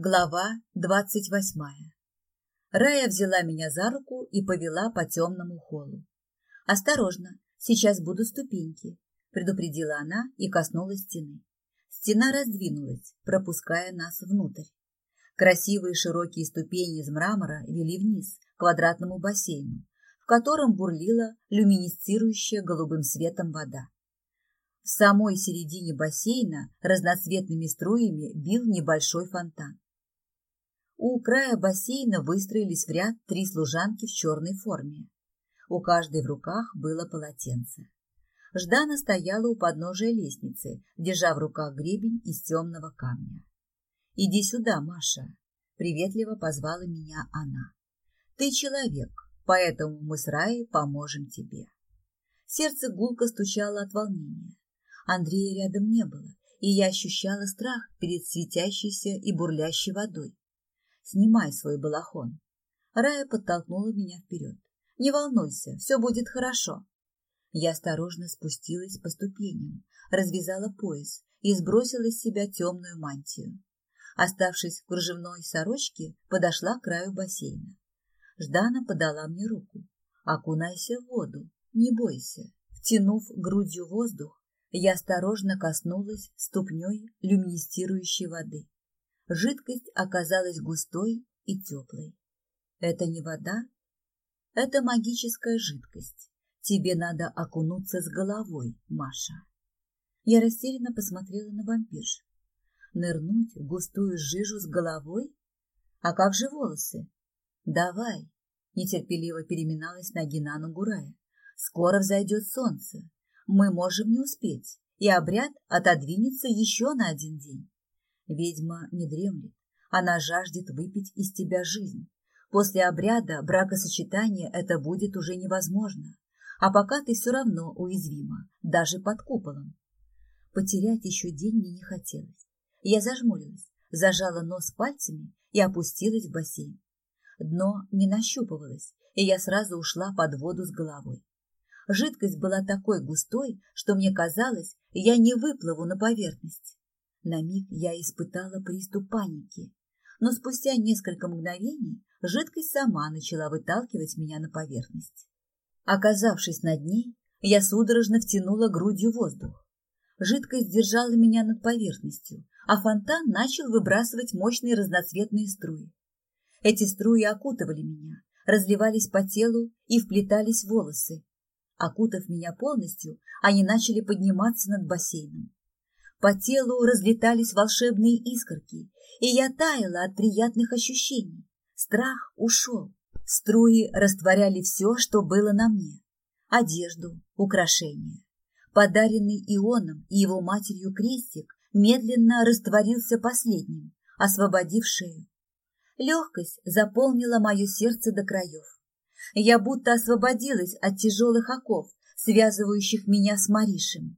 Глава двадцать восьмая. Рая взяла меня за руку и повела по темному холлу. «Осторожно, сейчас будут ступеньки», — предупредила она и коснулась стены. Стена раздвинулась, пропуская нас внутрь. Красивые широкие ступени из мрамора вели вниз, к квадратному бассейну, в котором бурлила люминесцирующая голубым светом вода. В самой середине бассейна разноцветными струями бил небольшой фонтан. У края бассейна выстроились в ряд три служанки в черной форме. У каждой в руках было полотенце. Ждана стояла у подножия лестницы, держа в руках гребень из темного камня. «Иди сюда, Маша», — приветливо позвала меня она. «Ты человек, поэтому мы с Раей поможем тебе». Сердце гулко стучало от волнения. Андрея рядом не было, и я ощущала страх перед светящейся и бурлящей водой. Снимай свой балахон. Рая подтолкнула меня вперед. Не волнуйся, все будет хорошо. Я осторожно спустилась по ступеням, развязала пояс и сбросила с себя темную мантию. Оставшись в кружевной сорочке, подошла к краю бассейна. Ждана подала мне руку. Окунайся в воду, не бойся. Втянув грудью воздух, я осторожно коснулась ступней люминесцирующей воды. Жидкость оказалась густой и теплой. Это не вода, это магическая жидкость. Тебе надо окунуться с головой, Маша. Я растерянно посмотрела на вампирш. Нырнуть в густую жижу с головой? А как же волосы? Давай, нетерпеливо переминалась ноги на ногу. Скоро взойдет солнце. Мы можем не успеть, и обряд отодвинется еще на один день. Ведьма не дремлет, она жаждет выпить из тебя жизнь. После обряда бракосочетания это будет уже невозможно, а пока ты все равно уязвима, даже под куполом. Потерять еще день мне не хотелось. Я зажмурилась, зажала нос пальцами и опустилась в бассейн. Дно не нащупывалось, и я сразу ушла под воду с головой. Жидкость была такой густой, что мне казалось, я не выплыву на поверхность. На миг я испытала приступ паники, но спустя несколько мгновений жидкость сама начала выталкивать меня на поверхность. Оказавшись над ней, я судорожно втянула грудью воздух. Жидкость держала меня над поверхностью, а фонтан начал выбрасывать мощные разноцветные струи. Эти струи окутывали меня, разливались по телу и вплетались в волосы. Окутав меня полностью, они начали подниматься над бассейном. По телу разлетались волшебные искорки, и я таяла от приятных ощущений. Страх ушел. Струи растворяли все, что было на мне. Одежду, украшения. Подаренный Ионом и его матерью крестик медленно растворился последним, освободив шею. Легкость заполнила мое сердце до краев. Я будто освободилась от тяжелых оков, связывающих меня с Маришем.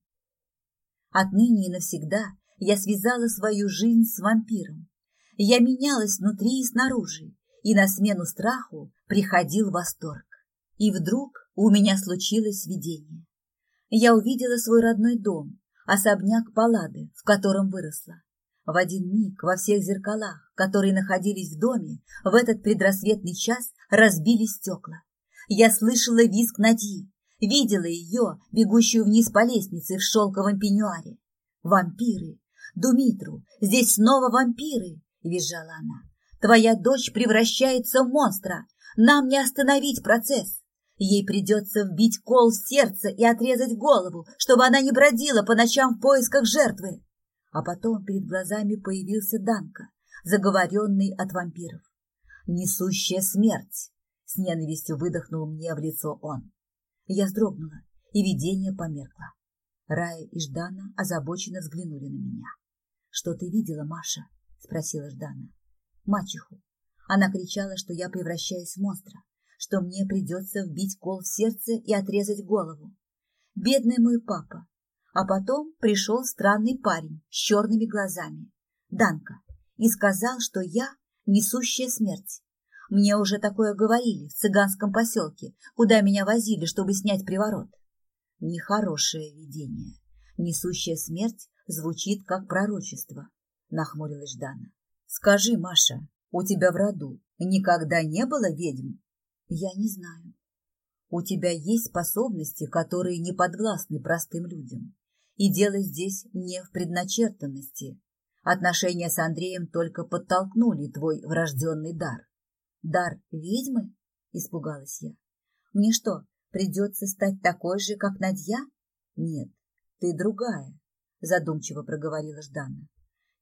Отныне и навсегда я связала свою жизнь с вампиром. Я менялась внутри и снаружи, и на смену страху приходил восторг. И вдруг у меня случилось видение. Я увидела свой родной дом, особняк Паллады, в котором выросла. В один миг во всех зеркалах, которые находились в доме, в этот предрассветный час разбились стекла. Я слышала визг Нади, Видела ее, бегущую вниз по лестнице в шелковом пеньюаре. «Вампиры! Думитру! Здесь снова вампиры!» — визжала она. «Твоя дочь превращается в монстра! Нам не остановить процесс! Ей придется вбить кол в сердце и отрезать голову, чтобы она не бродила по ночам в поисках жертвы!» А потом перед глазами появился Данка, заговоренный от вампиров. «Несущая смерть!» — с ненавистью выдохнул мне в лицо он. Я вздрогнула, и видение померкло. Рая и Ждана озабоченно взглянули на меня. «Что ты видела, Маша?» — спросила Ждана. «Мачеху. Она кричала, что я превращаюсь в монстра, что мне придется вбить кол в сердце и отрезать голову. Бедный мой папа. А потом пришел странный парень с черными глазами, Данка, и сказал, что я несущая смерть. Мне уже такое говорили в цыганском поселке, куда меня возили, чтобы снять приворот. Нехорошее видение. Несущая смерть звучит как пророчество, нахмурилась Ждана. Скажи, Маша, у тебя в роду никогда не было ведьм? Я не знаю. У тебя есть способности, которые не подвластны простым людям. И дело здесь не в предначертанности. Отношения с Андреем только подтолкнули твой врожденный дар. Дар ведьмы? Испугалась я. Мне что, придется стать такой же, как Надья? Нет, ты другая, задумчиво проговорила Ждана.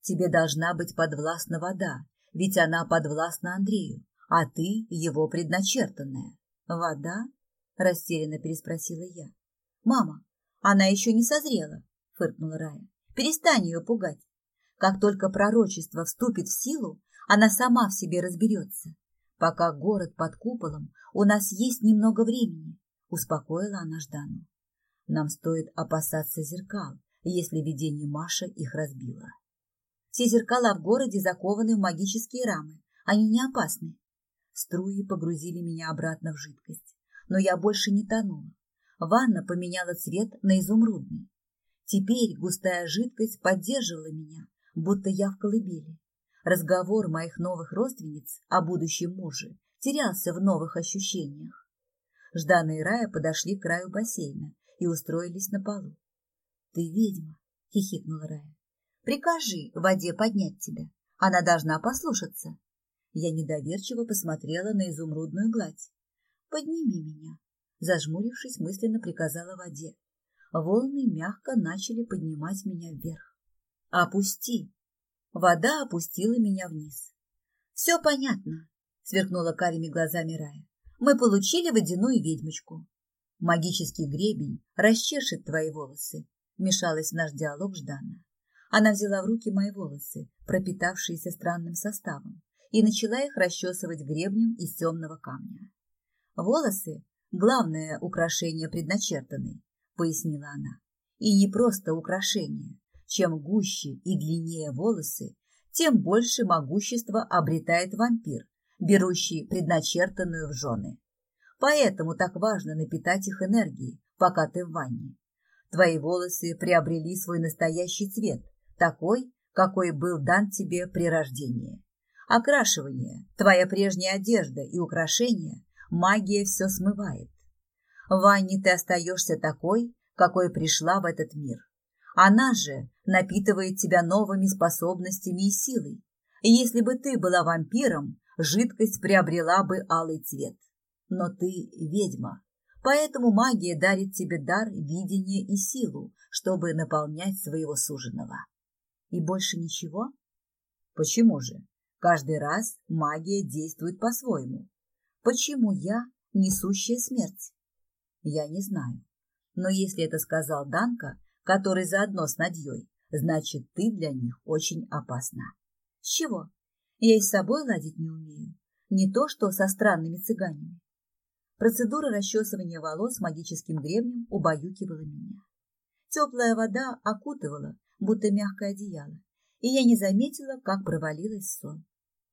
Тебе должна быть подвластна вода, ведь она подвластна Андрею, а ты его предначертанная. Вода? Растерянно переспросила я. Мама, она еще не созрела, фыркнула Рая. Перестань ее пугать. Как только пророчество вступит в силу, она сама в себе разберется. Пока город под куполом, у нас есть немного времени, успокоила она Ждану. Нам стоит опасаться зеркал, если видение Маша их разбило. Все зеркала в городе закованы в магические рамы, они не опасны. Струи погрузили меня обратно в жидкость, но я больше не тонула. Ванна поменяла цвет на изумрудный. Теперь густая жидкость поддерживала меня, будто я в колыбели. Разговор моих новых родственниц о будущем муже терялся в новых ощущениях. Ждана и Рая подошли к краю бассейна и устроились на полу. — Ты ведьма, — хихикнула Рая. — Прикажи воде поднять тебя. Она должна послушаться. Я недоверчиво посмотрела на изумрудную гладь. — Подними меня, — зажмурившись, мысленно приказала воде. Волны мягко начали поднимать меня вверх. — Опусти, Вода опустила меня вниз. «Все понятно», — сверкнула карими глазами Рая. «Мы получили водяную ведьмочку. Магический гребень расчешет твои волосы», — мешалась в наш диалог Ждана. Она взяла в руки мои волосы, пропитавшиеся странным составом, и начала их расчесывать гребнем из темного камня. «Волосы — главное украшение предначертанной», — пояснила она. «И не просто украшение, чем гуще и длиннее волосы, тем больше могущества обретает вампир, берущий предначертанную в жены. Поэтому так важно напитать их энергией, пока ты в ванне. Твои волосы приобрели свой настоящий цвет, такой, какой был дан тебе при рождении. Окрашивание, твоя прежняя одежда и украшения, магия все смывает. В ванне ты остаешься такой, какой пришла в этот мир. Она же напитывает тебя новыми способностями и силой. Если бы ты была вампиром, жидкость приобрела бы алый цвет. Но ты ведьма, поэтому магия дарит тебе дар, видения и силу, чтобы наполнять своего суженого. И больше ничего? Почему же? Каждый раз магия действует по-своему. Почему я несущая смерть? Я не знаю. Но если это сказал Данка, который заодно с Надьей, значит, ты для них очень опасна. С чего? Я и с собой ладить не умею. Не то, что со странными цыганами. Процедура расчесывания волос магическим гребнем убаюкивала меня. Теплая вода окутывала, будто мягкое одеяло, и я не заметила, как провалилась сон.